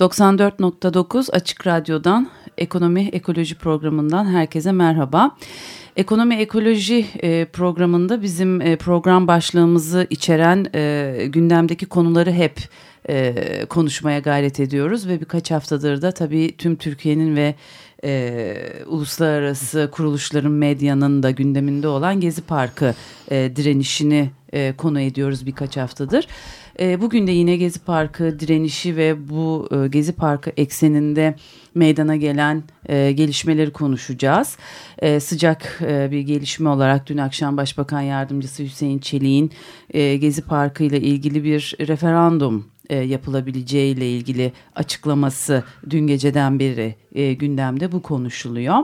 94.9 Açık Radyo'dan Ekonomi Ekoloji programından herkese merhaba. Ekonomi Ekoloji e, programında bizim e, program başlığımızı içeren e, gündemdeki konuları hep konuşmaya gayret ediyoruz ve birkaç haftadır da tabii tüm Türkiye'nin ve uluslararası kuruluşların medyanın da gündeminde olan Gezi Parkı direnişini konu ediyoruz birkaç haftadır. E, bugün de yine Gezi Parkı direnişi ve bu e, Gezi Parkı ekseninde meydana gelen e, gelişmeleri konuşacağız. E, sıcak e, bir gelişme olarak dün akşam Başbakan Yardımcısı Hüseyin Çelik'in e, Gezi Parkı ile ilgili bir referandum e, yapılabileceği ile ilgili açıklaması dün geceden beri e, gündemde bu konuşuluyor.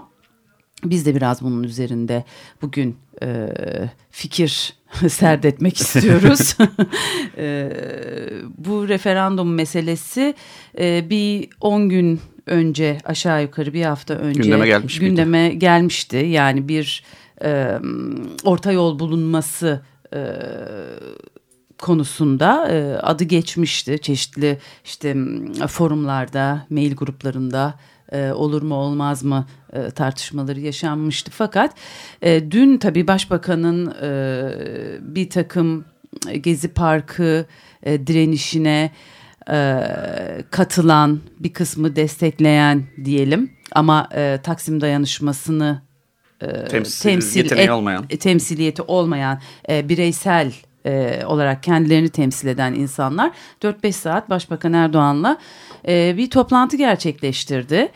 Biz de biraz bunun üzerinde bugün e, fikir serdetmek istiyoruz. e, bu referandum meselesi e, bir 10 gün önce aşağı yukarı bir hafta önce gündeme, gelmiş gündeme miydi? gelmişti. Yani bir e, orta yol bulunması e, konusunda e, adı geçmişti çeşitli işte forumlarda, mail gruplarında e, olur mu olmaz mı e, tartışmaları yaşanmıştı. Fakat e, dün tabii başbakanın e, bir takım Gezi Parkı e, direnişine e, katılan bir kısmı destekleyen diyelim ama e, Taksim dayanışmasını e, temsil, temsil et, olmayan. temsiliyeti olmayan e, bireysel e, olarak kendilerini temsil eden insanlar 4-5 saat Başbakan Erdoğan'la e, bir toplantı gerçekleştirdi.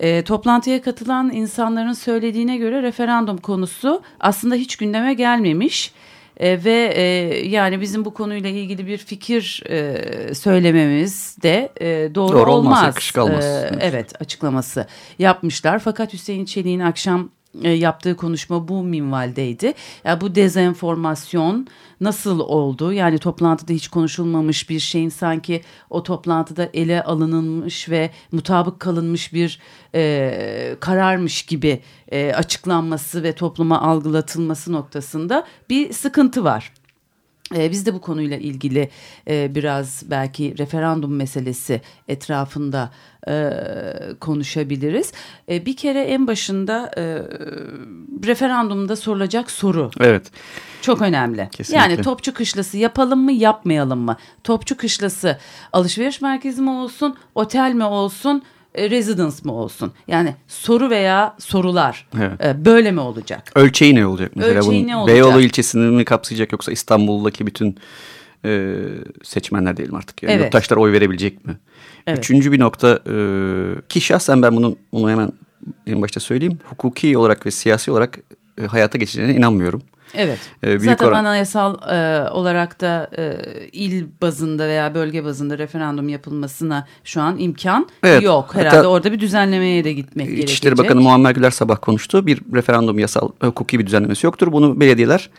E, toplantıya katılan insanların söylediğine göre referandum konusu aslında hiç gündeme gelmemiş. E, ve e, yani bizim bu konuyla ilgili bir fikir e, söylememiz de e, doğru, doğru olmaz. olmaz e, evet açıklaması yapmışlar. Fakat Hüseyin Çelik'in akşam e, yaptığı konuşma bu minvaldeydi. Ya bu dezenformasyon nasıl oldu? Yani toplantıda hiç konuşulmamış bir şeyin sanki o toplantıda ele alınılmış ve mutabık kalınmış bir e, kararmış gibi e, açıklanması ve topluma algılatılması noktasında bir sıkıntı var. Ee, biz de bu konuyla ilgili e, biraz belki referandum meselesi etrafında e, konuşabiliriz. E, bir kere en başında referandumda sorulacak soru. Evet. Çok önemli. Kesinlikle. Yani Topçu Kışlası yapalım mı yapmayalım mı? Topçu Kışlası alışveriş merkezi mi olsun, otel mi olsun? E, residence mı olsun? Yani soru veya sorular evet. E, böyle mi olacak? Ölçeği ne olacak? Mesela Ölçeği ne olacak? Beyoğlu ilçesini mi kapsayacak yoksa İstanbul'daki bütün e, seçmenler diyelim artık. Yani evet. Yurttaşlar oy verebilecek mi? Evet. Üçüncü bir nokta e, ki şahsen ben bunu, bunu hemen en başta söyleyeyim. Hukuki olarak ve siyasi olarak e, hayata geçeceğine inanmıyorum. Evet. Ee, büyük Zaten oran... anayasal e, olarak da e, il bazında veya bölge bazında referandum yapılmasına şu an imkan evet. yok. Herhalde Hatta, orada bir düzenlemeye de gitmek İçişleri gerekecek. İçişleri Bakanı Muammer Güler sabah konuştu. Bir referandum yasal hukuki bir düzenlemesi yoktur. Bunu belediyeler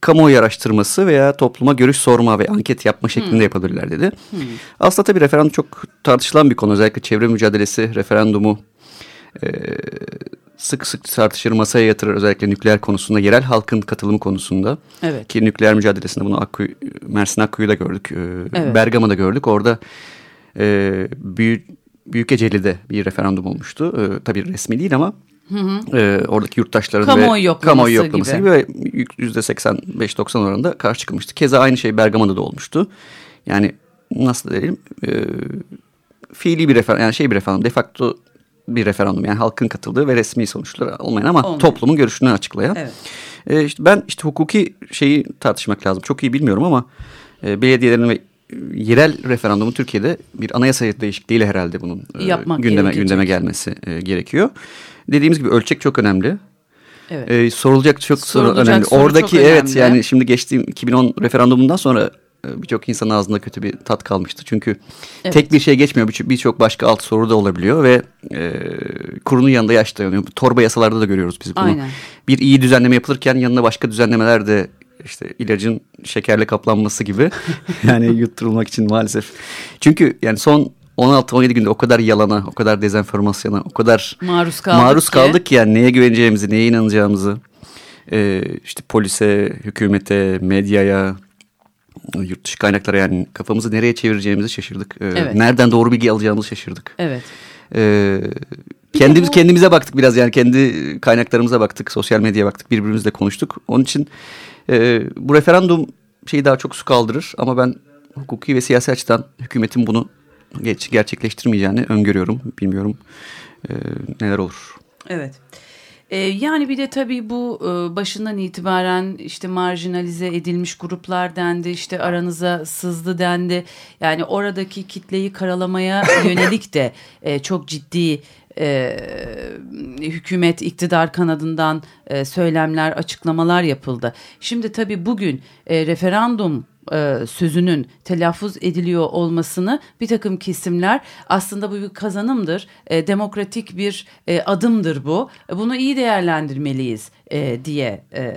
kamuoyu araştırması veya topluma görüş sorma ve anket yapma şeklinde hmm. yapabilirler dedi. Hmm. Aslında tabii referandum çok tartışılan bir konu. Özellikle çevre mücadelesi referandumu e, sık sık tartışır masaya yatırır özellikle nükleer konusunda yerel halkın katılımı konusunda. Evet. Ki nükleer mücadelesinde bunu Akkuyu, Mersin Akkuyu'da gördük. E, evet. Bergama'da gördük. Orada e, Büyük, Büyükeceli'de bir referandum olmuştu. E, tabii resmi değil ama Hı hı. E, oradaki yurttaşların kamuoyu ve yoklaması kamuoyu yoklaması gibi. gibi yüzde 85-90 oranında karşı çıkılmıştı. Keza aynı şey Bergama'da da olmuştu. Yani nasıl diyelim e, fiili bir referandum yani şey bir referandum de facto bir referandum yani halkın katıldığı ve resmi sonuçları olmayan ama olmayan. toplumun görüşünü açıklayan. Evet. E, işte ben işte hukuki şeyi tartışmak lazım. Çok iyi bilmiyorum ama e, belediyelerin ve yerel referandumu Türkiye'de bir anayasa değişikliğiyle herhalde bunun e, gündeme gerekecek. gündeme gelmesi e, gerekiyor. Dediğimiz gibi ölçek çok önemli. Evet. Ee, sorulacak çok sorulacak önemli. Soru Oradaki çok evet önemli. yani şimdi geçtiğim 2010 referandumundan sonra e, birçok insan ağzında kötü bir tat kalmıştı. Çünkü evet. tek bir şey geçmiyor. Birçok başka alt soru da olabiliyor ve e, kurunun yanında yaş dayanıyor. Torba yasalarda da görüyoruz biz bunu. Aynen. Bir iyi düzenleme yapılırken yanına başka düzenlemeler de işte ilacın şekerle kaplanması gibi yani yutturulmak için maalesef. Çünkü yani son 16-17 günde o kadar yalana, o kadar dezenformasyona, o kadar maruz kaldık, maruz kaldık ki yani neye güveneceğimizi, neye inanacağımızı e, işte polise, hükümete, medyaya, yurt dışı kaynaklara yani kafamızı nereye çevireceğimizi şaşırdık. E, evet. Nereden doğru bilgi alacağımızı şaşırdık. Evet. E, kendimiz bu... kendimize baktık biraz yani kendi kaynaklarımıza baktık, sosyal medyaya baktık, birbirimizle konuştuk. Onun için e, bu referandum şeyi daha çok su kaldırır ama ben hukuki ve siyasi açıdan hükümetin bunu geç, gerçekleştirmeyeceğini öngörüyorum. Bilmiyorum e, neler olur. Evet. Ee, yani bir de tabii bu e, başından itibaren işte marjinalize edilmiş gruplar dendi, işte aranıza sızdı dendi. Yani oradaki kitleyi karalamaya yönelik de e, çok ciddi e, hükümet iktidar kanadından e, söylemler, açıklamalar yapıldı. Şimdi tabii bugün e, referandum e, sözünün telaffuz ediliyor olmasını bir takım kesimler aslında bu bir kazanımdır, e, demokratik bir e, adımdır bu. Bunu iyi değerlendirmeliyiz e, diye e,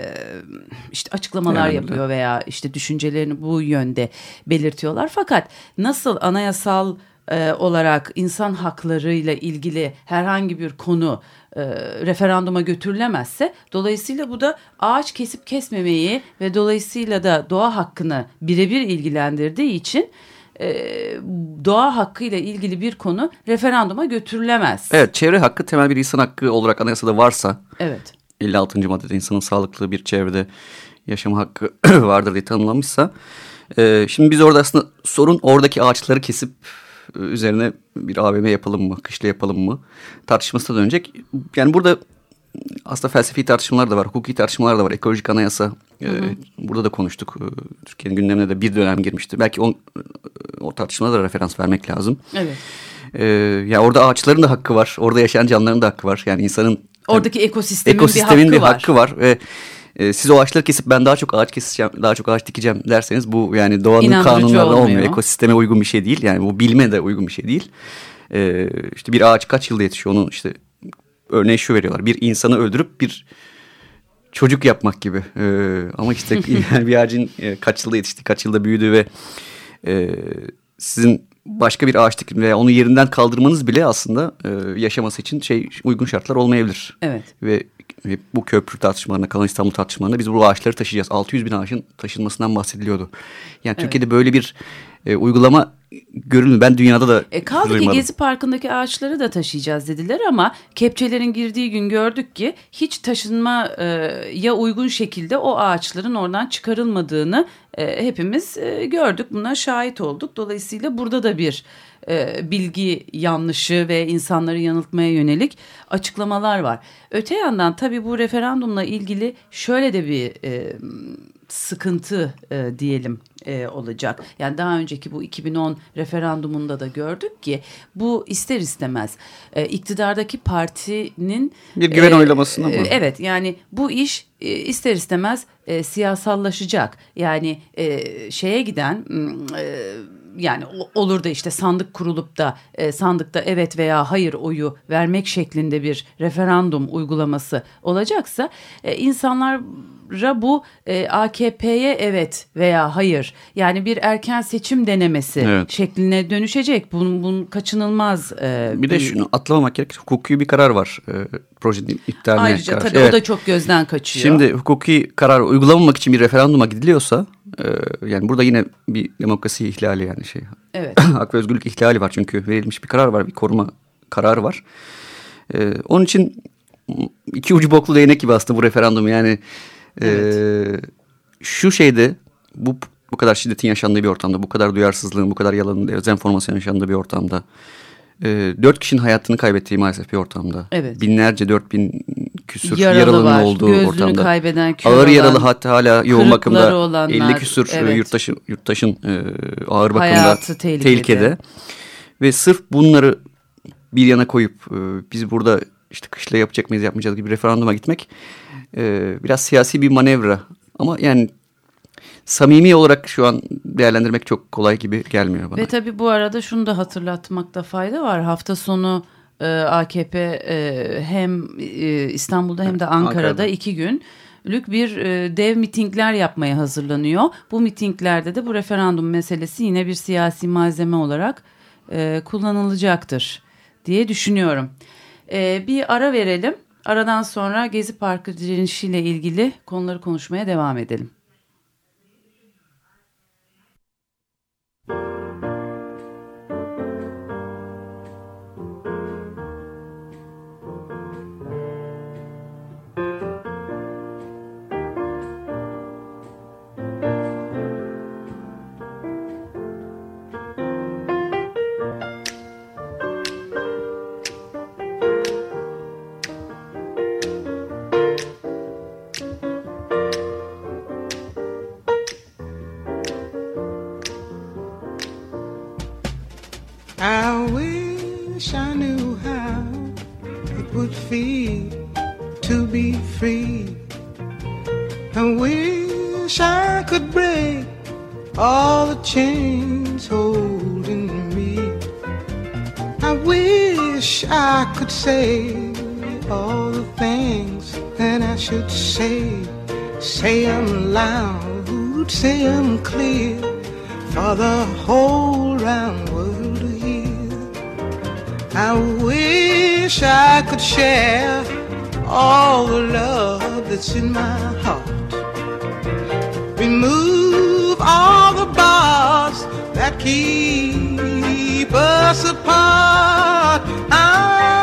işte açıklamalar yani, yapıyor veya işte düşüncelerini bu yönde belirtiyorlar. Fakat nasıl anayasal e, olarak insan hakları ile ilgili herhangi bir konu e, referanduma götürülemezse dolayısıyla bu da ağaç kesip kesmemeyi ve dolayısıyla da doğa hakkını birebir ilgilendirdiği için e, doğa hakkı ile ilgili bir konu referanduma götürülemez. Evet çevre hakkı temel bir insan hakkı olarak anayasada varsa evet. 56. maddede insanın sağlıklı bir çevrede yaşam hakkı vardır diye tanımlanmışsa e, şimdi biz orada aslında sorun oradaki ağaçları kesip üzerine bir AVM yapalım mı, kışla yapalım mı tartışmasına dönecek. Yani burada aslında felsefi tartışmalar da var, hukuki tartışmalar da var. Ekolojik anayasa hı hı. E, burada da konuştuk. E, Türkiye'nin gündemine de bir dönem girmişti. Belki o, o tartışmalara da referans vermek lazım. Evet. E, yani orada ağaçların da hakkı var. Orada yaşayan canlıların da hakkı var. Yani insanın Oradaki ekosistemin, ekosistemin bir hakkı bir hakkı var. Ve e, siz o ağaçları kesip ben daha çok ağaç keseceğim, daha çok ağaç dikeceğim derseniz bu yani doğanın İnandırıcı kanunlarına olmuyor. olmuyor. Ekosisteme uygun bir şey değil. Yani bu bilme de uygun bir şey değil. E, işte bir ağaç kaç yılda yetişiyor onun işte örneği şu veriyorlar. Bir insanı öldürüp bir çocuk yapmak gibi. E, ama işte yani bir ağacın e, kaç yılda yetişti, kaç yılda büyüdü ve e, sizin başka bir ağaç dikim veya onu yerinden kaldırmanız bile aslında e, yaşaması için şey uygun şartlar olmayabilir. Evet. Ve ve bu köprü tartışmalarına, Kalan İstanbul tartışmalarına biz bu ağaçları taşıyacağız. 600 bin ağaçın taşınmasından bahsediliyordu. Yani evet. Türkiye'de böyle bir e, uygulama görülmüyor. Ben dünyada da e, Kaldı duymadım. ki Gezi Parkı'ndaki ağaçları da taşıyacağız dediler ama kepçelerin girdiği gün gördük ki hiç taşınmaya uygun şekilde o ağaçların oradan çıkarılmadığını e, hepimiz e, gördük. Buna şahit olduk. Dolayısıyla burada da bir e, bilgi yanlışı ve insanları yanıltmaya yönelik açıklamalar var. Öte yandan tabii bu referandumla ilgili şöyle de bir e, sıkıntı e, diyelim e, olacak. Yani daha önceki bu 2010 referandumunda da gördük ki bu ister istemez e, iktidardaki partinin bir güven e, oylamasına mı? E, evet yani bu iş e, ister istemez e, siyasallaşacak. Yani e, şeye giden e, yani olur da işte sandık kurulup da e, sandıkta evet veya hayır oyu vermek şeklinde bir referandum uygulaması olacaksa e, insanlara bu e, AKP'ye evet veya hayır yani bir erken seçim denemesi evet. şekline dönüşecek. Bunun, bunun kaçınılmaz. E, bir de şunu atlamamak gerek hukuki bir karar var e, projenin iptaline Ayrıca karşı. tabii evet. o da çok gözden kaçıyor. Şimdi hukuki karar uygulamamak için bir referanduma gidiliyorsa e, yani burada yine bir demokrasi ihlali yani şey. Evet. Hak ve özgürlük ihlali var çünkü verilmiş bir karar var bir koruma kararı var. E, onun için iki ucu boklu değnek gibi aslında bu referandum yani evet. e, şu şeyde bu bu kadar şiddetin yaşandığı bir ortamda bu kadar duyarsızlığın bu kadar yalanın dezenformasyon yaşandığı bir ortamda e, dört kişinin hayatını kaybettiği maalesef bir ortamda. Evet. Binlerce dört bin küsür Yaralı yaralının var, olduğu gözlüğünü ortamda. kaybeden, ağır olan, yaralı hatta hala yoğun bakımda olanlar, 50 küsür e, evet. yurttaşın, yurttaşın e, ağır bakımda tehlikede. tehlikede. Ve sırf bunları bir yana koyup e, biz burada işte kışla yapacak mıyız yapmayacağız gibi referanduma gitmek e, biraz siyasi bir manevra. Ama yani samimi olarak şu an değerlendirmek çok kolay gibi gelmiyor bana. Ve tabii bu arada şunu da hatırlatmakta fayda var. Hafta sonu e, AKP e, hem e, İstanbul'da hem de Ankara'da, Ankara'da. iki gün lük bir e, dev mitingler yapmaya hazırlanıyor. Bu mitinglerde de bu referandum meselesi yine bir siyasi malzeme olarak e, kullanılacaktır diye düşünüyorum. E, bir ara verelim. Aradan sonra Gezi Parkı direnişiyle ilgili konuları konuşmaya devam edelim. Say all the things that I should say. Say them loud, say them clear for the whole round world to hear. I wish I could share all the love that's in my heart. Remove all the bars that keep us apart. I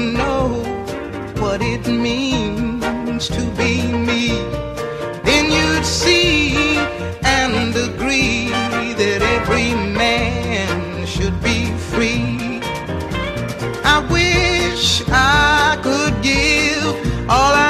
know what it means to be me, then you'd see and agree that every man should be free. I wish I could give all I'm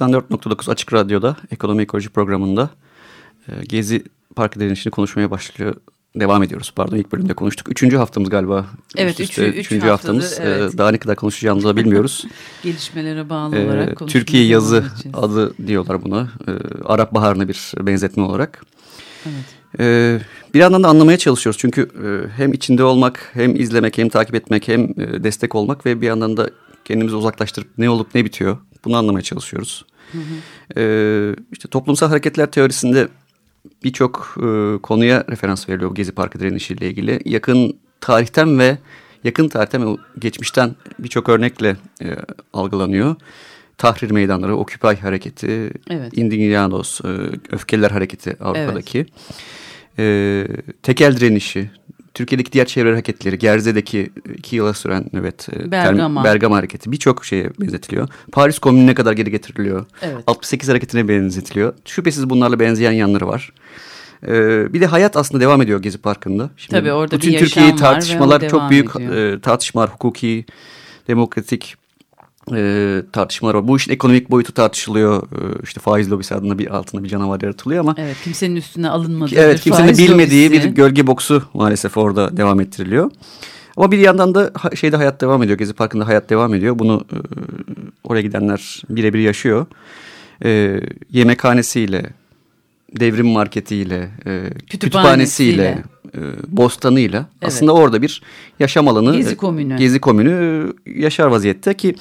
...94.9 Açık Radyo'da Ekonomi Ekoloji programında... E, ...Gezi Parkı direnişini konuşmaya başlıyor devam ediyoruz. Pardon ilk bölümde konuştuk. Üçüncü haftamız galiba. Evet üç, üç, üçüncü haftamız. Evet. Ee, daha ne kadar konuşacağımızı da bilmiyoruz. Gelişmelere bağlı ee, olarak Türkiye yazı adı diyorlar buna. Arap Baharı'na bir benzetme olarak. Evet. Ee, bir yandan da anlamaya çalışıyoruz. Çünkü e, hem içinde olmak, hem izlemek, hem takip etmek, hem e, destek olmak ve bir yandan da kendimizi uzaklaştırıp ne olup ne bitiyor bunu anlamaya çalışıyoruz. Hı hı. Ee, işte toplumsal hareketler teorisinde birçok e, konuya referans veriliyor bu Gezi Parkı direnişiyle ilgili. Yakın tarihten ve yakın tarihten ve geçmişten birçok örnekle e, algılanıyor. Tahrir meydanları, Occupy hareketi, evet. Indignados, e, Öfkeliler hareketi Avrupa'daki. Evet. E, tekel direnişi, Türkiye'deki diğer çevre hareketleri, Gerze'deki iki yıla süren nöbet, e, Bergama, Bergama hareketi birçok şeye benzetiliyor. Paris Komünü'ne kadar geri getiriliyor. Evet. 68 hareketine benzetiliyor. Şüphesiz bunlarla benzeyen yanları var. Ee, bir de hayat aslında devam ediyor Gezi Parkı'nda. Şimdi Tabii orada bütün bir Türkiye tartışmalar çok büyük e, tartışmalar, hukuki, demokratik e, tartışmalar var. Bu işin ekonomik boyutu tartışılıyor. E, işte faiz lobisi adına bir altında bir canavar yaratılıyor ama. Evet kimsenin üstüne alınmadığı Evet kimsenin bilmediği lobisi. bir gölge boksu maalesef orada devam ettiriliyor. Ama bir yandan da şeyde hayat devam ediyor. Gezi Parkı'nda hayat devam ediyor. Bunu e, oraya gidenler birebir yaşıyor. E, yemekhanesiyle, devrim marketiyle, e, kütüphanesiyle, e, bostanıyla Evet. aslında orada bir yaşam alanı. Gezi e, komünü. Gezi komünü e, yaşar vaziyette ki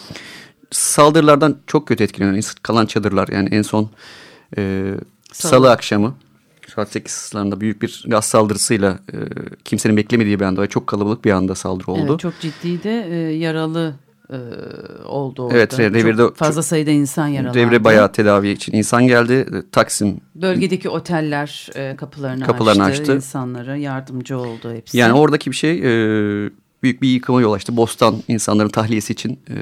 saldırılardan çok kötü etkileniyor. Kalan çadırlar yani en son e, Salı. salı. akşamı saat 8 sıralarında büyük bir gaz saldırısıyla e, kimsenin beklemediği bir anda çok kalabalık bir anda saldırı oldu. Evet, çok ciddi de e, yaralı e, oldu orada. Evet, revirde çok fazla çok- sayıda insan yaralandı. Devre bayağı tedavi için insan geldi. E, Taksim Bölgedeki oteller e, kapılarını, Kapılarını açtı, açtı. insanlara yardımcı oldu hepsi. yani oradaki bir şey e, büyük bir yıkıma yol açtı. Bostan insanların tahliyesi için e,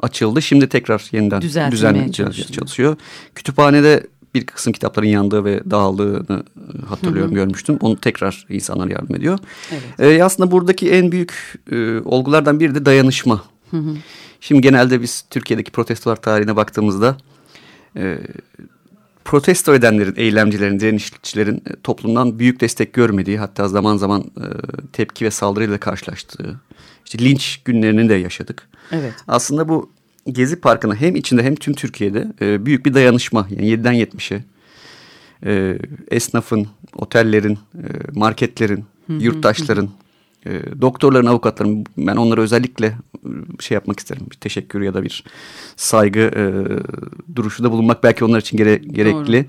açıldı. Şimdi tekrar yeniden Düzeltilmeye düzenlenmeye çalışılıyor. çalışıyor. Kütüphanede bir kısım kitapların yandığı ve dağıldığını e, hatırlıyorum, görmüştüm. Onu tekrar insanlar yardım ediyor. Evet. E, aslında buradaki en büyük e, olgulardan biri de dayanışma. Şimdi genelde biz Türkiye'deki protestolar tarihine baktığımızda e, protesto edenlerin, eylemcilerin, direnişçilerin e, toplumdan büyük destek görmediği hatta zaman zaman e, tepki ve saldırıyla karşılaştığı işte linç günlerini de yaşadık. Evet. Aslında bu Gezi Parkı'na hem içinde hem tüm Türkiye'de e, büyük bir dayanışma yani 7'den 70'e e, esnafın, otellerin, e, marketlerin, yurttaşların, e, doktorların, avukatların ben onlara özellikle e, şey yapmak isterim. Bir teşekkür ya da bir saygı e, duruşu da bulunmak belki onlar için gere- gerekli.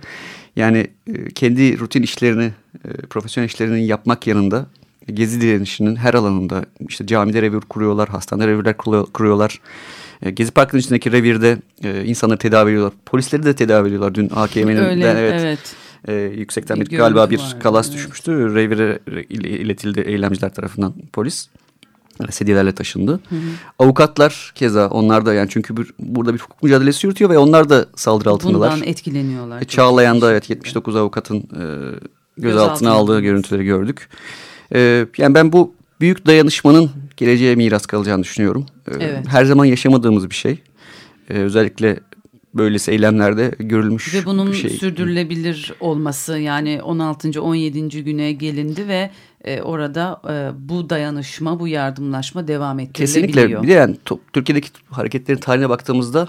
Yani e, kendi rutin işlerini, e, profesyonel işlerini yapmak yanında gezi direnişinin her alanında işte camide revir kuruyorlar, hastanede revirler kuruyor- kuruyorlar. E, Gezi Parkı'nın içindeki revirde e, insanları tedavi ediyorlar. Polisleri de tedavi ediyorlar. Dün AKM'nin evet, evet. e, yüksekten Bir galiba bir vardı, kalas evet. düşmüştü. Revire il- iletildi eylemciler tarafından polis. Sedyelerle taşındı. Avukatlar keza onlar da yani çünkü bir, burada bir hukuk mücadelesi yürütüyor ve onlar da saldırı altındalar. Bundan etkileniyorlar. E, Çağlayan'da evet şekilde. 79 avukatın e, Gözaltına gözaltına aldığı görüntüleri gördük. E, yani ben bu büyük dayanışmanın geleceğe miras kalacağını düşünüyorum. E, Evet. Her zaman yaşamadığımız bir şey. E, özellikle böylesi eylemlerde görülmüş Ve bunun bir şey. sürdürülebilir olması yani 16. 17. güne gelindi ve e, orada e, bu dayanışma, bu yardımlaşma devam ettirilebiliyor. Kesinlikle. Bir de yani Türkiye'deki hareketlerin tarihine baktığımızda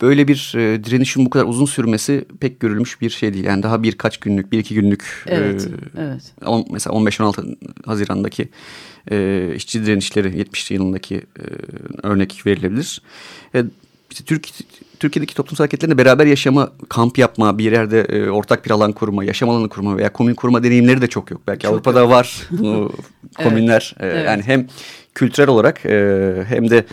böyle bir e, direnişin bu kadar uzun sürmesi pek görülmüş bir şey değil. Yani daha birkaç günlük, bir iki günlük Evet, e, evet. on- mesela 15-16 Haziran'daki e, işçi direnişleri 70 yılındaki e, örnek verilebilir. E, işte Türk, Türkiye'deki toplumsal hareketlerinde beraber yaşama, kamp yapma, bir yerde e, ortak bir alan kurma, yaşam alanı kurma veya komün kurma deneyimleri de çok yok. Belki Avrupa'da var bu komünler. E, evet. Yani hem kültürel olarak e, hem de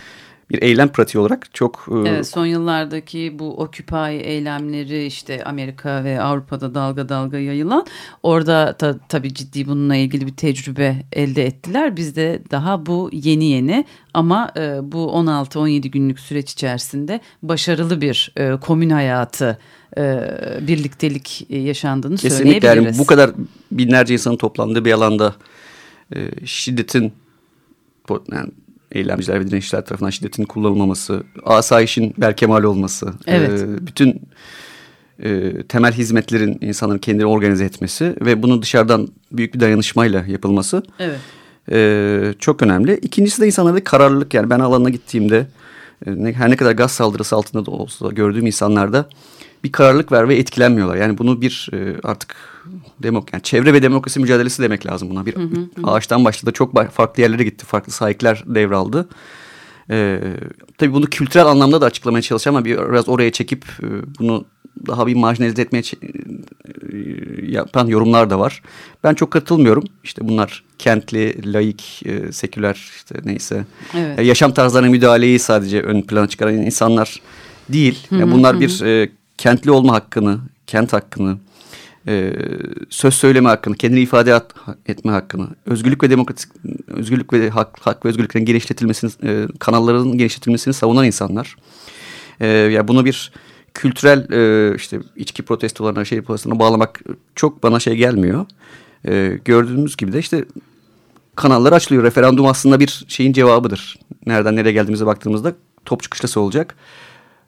bir eylem pratiği olarak çok e, Evet, son yıllardaki bu Occupy eylemleri işte Amerika ve Avrupa'da dalga dalga yayılan orada da tabii ciddi bununla ilgili bir tecrübe elde ettiler. Bizde daha bu yeni yeni ama e, bu 16-17 günlük süreç içerisinde başarılı bir e, komün hayatı e, birliktelik yaşandığını Kesinlikle söyleyebiliriz. yani bu kadar binlerce insanın toplandığı bir alanda e, şiddetin yani eylemciler ve direnişçiler tarafından şiddetin kullanılmaması, asayişin berkemal olması, Evet. e, bütün e, temel hizmetlerin insanların kendini organize etmesi ve bunu dışarıdan büyük bir dayanışmayla yapılması Evet. e, çok önemli. İkincisi de insanlardaki kararlılık yani ben alanına gittiğimde e, her ne kadar gaz saldırısı altında da olsa gördüğüm insanlarda bir kararlılık var ve etkilenmiyorlar. Yani bunu bir e, artık demok yani çevre ve demokrasi mücadelesi demek lazım buna. Bir ağaçtan başladı çok farklı yerlere gitti. Farklı sahipler devraldı. E, tabii bunu kültürel anlamda da açıklamaya çalışacağım ama bir- biraz oraya çekip e, bunu daha bir marjinalize etmeye e, yapan yorumlar da var. Ben çok katılmıyorum. İşte bunlar kentli, laik, e, seküler işte neyse. Evet. E, yaşam tarzlarına müdahaleyi sadece ön plana çıkaran insanlar değil. Yani bunlar bir e, kentli olma hakkını, kent hakkını, e, söz söyleme hakkını, kendini ifade at- etme hakkını, özgürlük ve demokratik özgürlük ve hak, hak ve özgürlüklerin genişletilmesini, e, kanalların genişletilmesini savunan insanlar. E, ya bunu bir kültürel e, işte içki protestolarına, şey protestolarına bağlamak çok bana şey gelmiyor. E, gördüğümüz gibi de işte kanallar açılıyor. Referandum aslında bir şeyin cevabıdır. nereden nereye geldiğimize baktığımızda Topçu Kışlası olacak.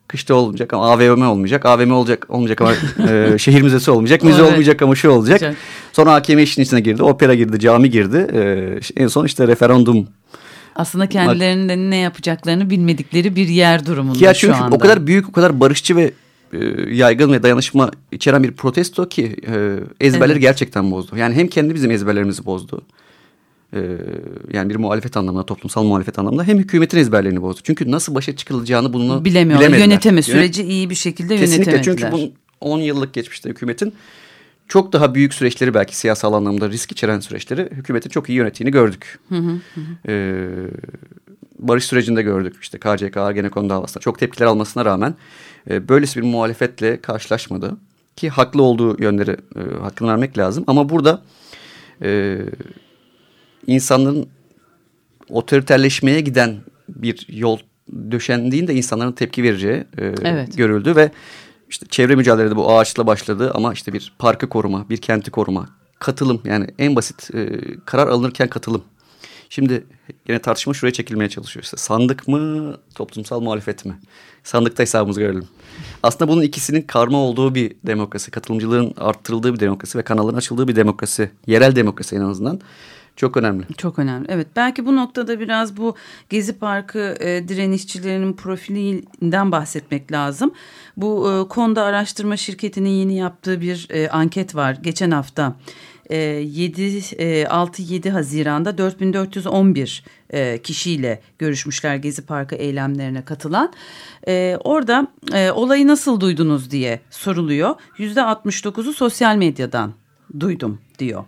Kışta olmayacak ama AVM olmayacak. AVM olacak olmayacak ama e, şehir müzesi olmayacak. Müze Evet. olmayacak ama şu olacak. Güzel. Sonra AKM işin içine girdi. Opera girdi, cami girdi. E, en son işte referandum. Aslında kendilerinin ne yapacaklarını bilmedikleri bir yer durumunda Ya şu çünkü anda. o kadar büyük, o kadar barışçı ve e, yaygın ve dayanışma içeren bir protesto ki e, ezberleri Evet. gerçekten bozdu. Yani hem kendi bizim ezberlerimizi bozdu. E, yani bir muhalefet anlamında, toplumsal muhalefet anlamında hem hükümetin ezberlerini bozdu. Çünkü nasıl başa çıkılacağını bunu bilemiyorlar. bilemediler. Yöneteme Yönet- süreci iyi bir şekilde Kesinlikle çünkü bunun 10 yıllık geçmişte hükümetin çok daha büyük süreçleri belki siyasal anlamda risk içeren süreçleri hükümetin çok iyi yönettiğini gördük. Ee, barış sürecinde gördük işte KCK Ergenekon davasında çok tepkiler almasına rağmen e, böylesi bir muhalefetle karşılaşmadı. Ki haklı olduğu yönleri e, hakkını vermek lazım ama burada e, insanların otoriterleşmeye giden bir yol döşendiğinde insanların tepki vereceği e, Evet. görüldü ve işte çevre mücadelede bu ağaçla başladı ama işte bir parkı koruma, bir kenti koruma, katılım yani en basit e, karar alınırken katılım. Şimdi yine tartışma şuraya çekilmeye çalışıyor. İşte sandık mı, toplumsal muhalefet mi? Sandıkta hesabımızı görelim. Aslında bunun ikisinin karma olduğu bir demokrasi, katılımcılığın arttırıldığı bir demokrasi ve kanalların açıldığı bir demokrasi, yerel demokrasi en azından çok önemli. Çok önemli. Evet belki bu noktada biraz bu Gezi Parkı e, direnişçilerinin profilinden bahsetmek lazım. Bu e, Konda Araştırma Şirketi'nin yeni yaptığı bir e, anket var geçen hafta. E, 7 e, 6-7 Haziran'da 4411 e, kişiyle görüşmüşler Gezi Parkı eylemlerine katılan. E, orada e, olayı nasıl duydunuz diye soruluyor. %69'u sosyal medyadan duydum diyor.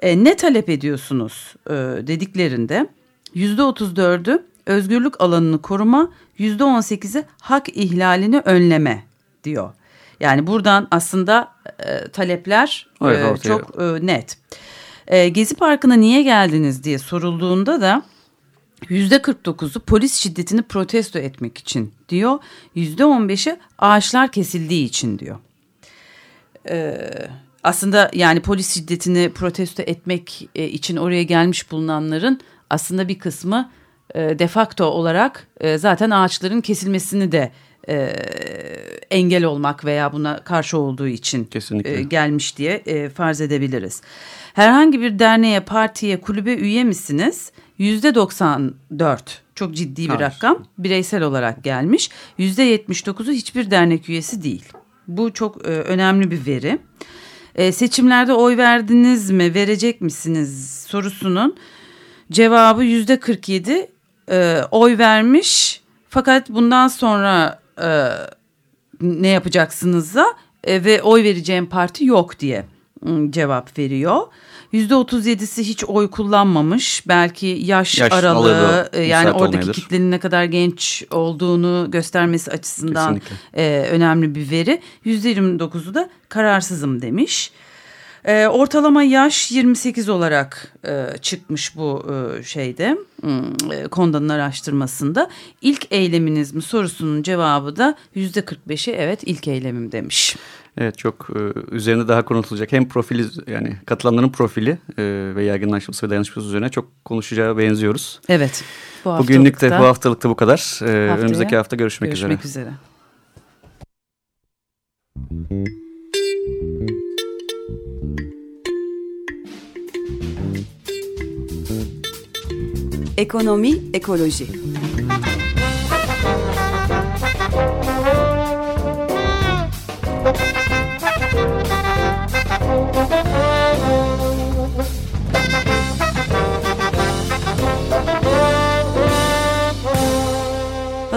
E, ne talep ediyorsunuz e, dediklerinde yüzde otuz dördü özgürlük alanını koruma, yüzde on sekizi hak ihlalini önleme diyor. Yani buradan aslında e, talepler e, Evet, ortaya- çok e, net. E, Gezi Parkı'na niye geldiniz diye sorulduğunda da yüzde 49'u polis şiddetini protesto etmek için diyor. Yüzde 15'i ağaçlar kesildiği için diyor aslında yani polis şiddetini protesto etmek e, için oraya gelmiş bulunanların aslında bir kısmı e, de facto olarak e, zaten ağaçların kesilmesini de e, engel olmak veya buna karşı olduğu için Kesinlikle. e, gelmiş diye e, farz edebiliriz. Herhangi bir derneğe, partiye, kulübe üye misiniz? Yüzde 94 çok ciddi bir Hayır. rakam bireysel olarak gelmiş. Yüzde 79'u hiçbir dernek üyesi değil. Bu çok e, önemli bir veri. E, seçimlerde oy verdiniz mi, verecek misiniz sorusunun cevabı yüzde 47 e, oy vermiş. Fakat bundan sonra e, ne yapacaksınızsa e, ve oy vereceğim parti yok diye cevap veriyor. Yüzde 37'si hiç oy kullanmamış. Belki yaş, Yaş aralığı e, yani oradaki kitlenin ne kadar genç olduğunu göstermesi açısından Kesinlikle. e, önemli bir veri. Yüzde 29'u da kararsızım demiş. E, ortalama yaş 28 olarak e, çıkmış bu e, şeyde e, Konda'nın araştırmasında. İlk eyleminiz mi sorusunun cevabı da yüzde 45'i evet ilk eylemim demiş. Evet çok e, üzerine daha konuşulacak. Hem profili yani katılanların profili e, ve yaygınlaşması ve dayanışması üzerine çok konuşacağı benziyoruz. Evet. Bu Bugünlük de haftalıkta bu haftalıkta bu kadar. E, haftaya önümüzdeki hafta görüşmek, görüşmek üzere. üzere. Ekonomi, ekoloji.